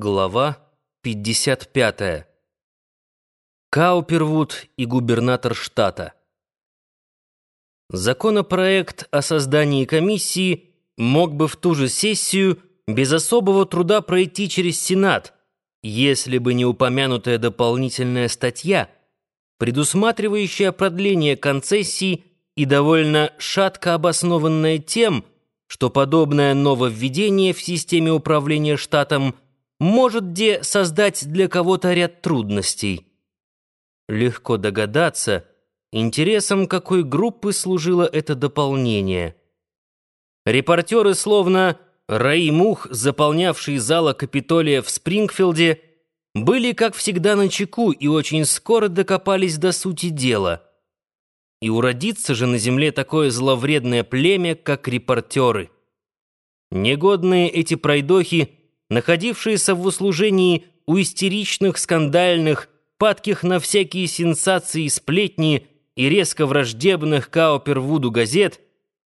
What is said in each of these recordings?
Глава 55. Каупервуд и губернатор штата. Законопроект о создании комиссии мог бы в ту же сессию без особого труда пройти через Сенат, если бы не упомянутая дополнительная статья, предусматривающая продление концессий и довольно шатко обоснованная тем, что подобное нововведение в системе управления штатом – может где создать для кого-то ряд трудностей. Легко догадаться, интересом какой группы служило это дополнение. Репортеры, словно раи мух, заполнявшие зала Капитолия в Спрингфилде, были, как всегда, на чеку и очень скоро докопались до сути дела. И уродится же на земле такое зловредное племя, как репортеры. Негодные эти пройдохи — находившиеся в услужении у истеричных, скандальных, падких на всякие сенсации сплетни и резко враждебных Каупервуду газет,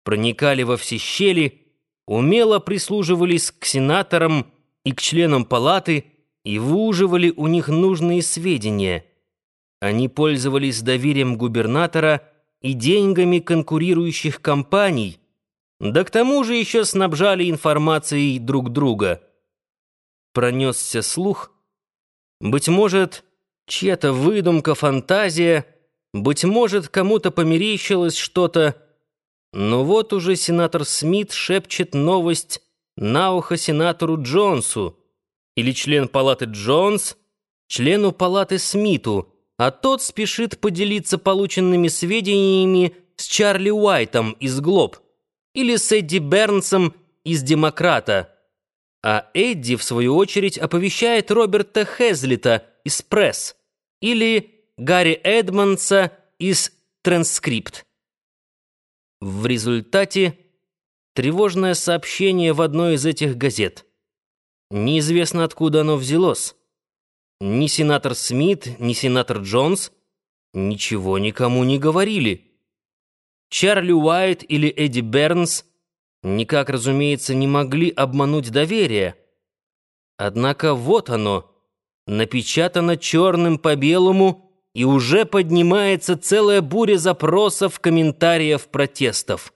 проникали во все щели, умело прислуживались к сенаторам и к членам палаты и выуживали у них нужные сведения. Они пользовались доверием губернатора и деньгами конкурирующих компаний, да к тому же еще снабжали информацией друг друга – пронесся слух. Быть может, чья-то выдумка, фантазия, быть может, кому-то померещилось что-то. Но вот уже сенатор Смит шепчет новость на ухо сенатору Джонсу, или член палаты Джонс, члену палаты Смиту, а тот спешит поделиться полученными сведениями с Чарли Уайтом из «Глоб» или с Эдди Бернсом из «Демократа», а Эдди, в свою очередь, оповещает Роберта Хезлита из «Пресс» или Гарри Эдмонса из «Транскрипт». В результате тревожное сообщение в одной из этих газет. Неизвестно, откуда оно взялось. Ни сенатор Смит, ни сенатор Джонс ничего никому не говорили. Чарли Уайт или Эдди Бернс никак, разумеется, не могли обмануть доверие. Однако вот оно, напечатано черным по белому, и уже поднимается целая буря запросов, комментариев, протестов.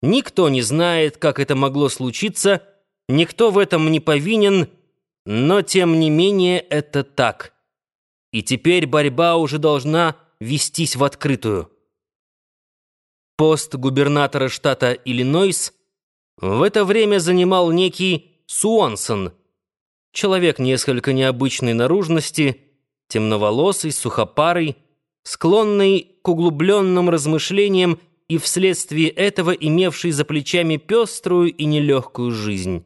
Никто не знает, как это могло случиться, никто в этом не повинен, но тем не менее это так. И теперь борьба уже должна вестись в открытую. Пост губернатора штата Иллинойс в это время занимал некий Суонсон, человек несколько необычной наружности, темноволосый, сухопарый, склонный к углубленным размышлениям и вследствие этого имевший за плечами пеструю и нелегкую жизнь.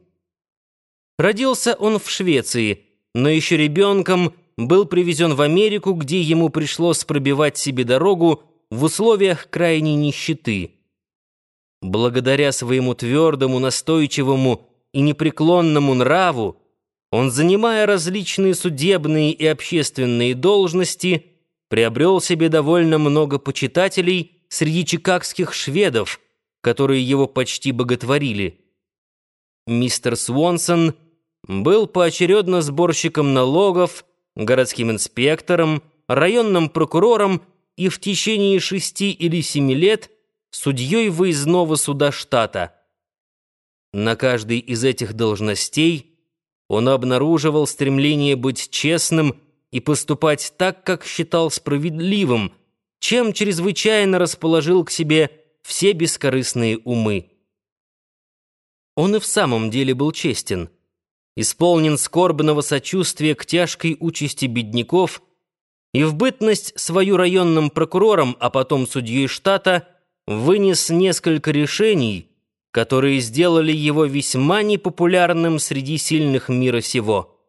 Родился он в Швеции, но еще ребенком был привезен в Америку, где ему пришлось пробивать себе дорогу в условиях крайней нищеты. Благодаря своему твердому, настойчивому и непреклонному нраву, он, занимая различные судебные и общественные должности, приобрел себе довольно много почитателей среди чикагских шведов, которые его почти боготворили. Мистер Свонсон был поочередно сборщиком налогов, городским инспектором, районным прокурором и в течение шести или семи лет судьей выездного суда штата. На каждой из этих должностей он обнаруживал стремление быть честным и поступать так, как считал справедливым, чем чрезвычайно расположил к себе все бескорыстные умы. Он и в самом деле был честен, исполнен скорбного сочувствия к тяжкой участи бедняков – и в бытность свою районным прокурором, а потом судьей штата, вынес несколько решений, которые сделали его весьма непопулярным среди сильных мира сего.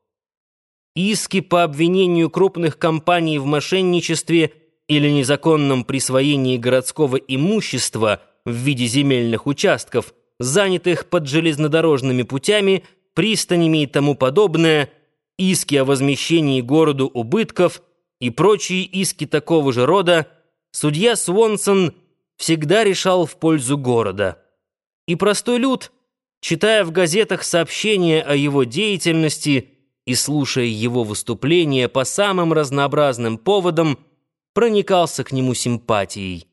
Иски по обвинению крупных компаний в мошенничестве или незаконном присвоении городского имущества в виде земельных участков, занятых под железнодорожными путями, пристанями и тому подобное, иски о возмещении городу убытков – и прочие иски такого же рода, судья Свонсон всегда решал в пользу города. И простой люд, читая в газетах сообщения о его деятельности, и, слушая его выступления по самым разнообразным поводам, проникался к нему симпатией.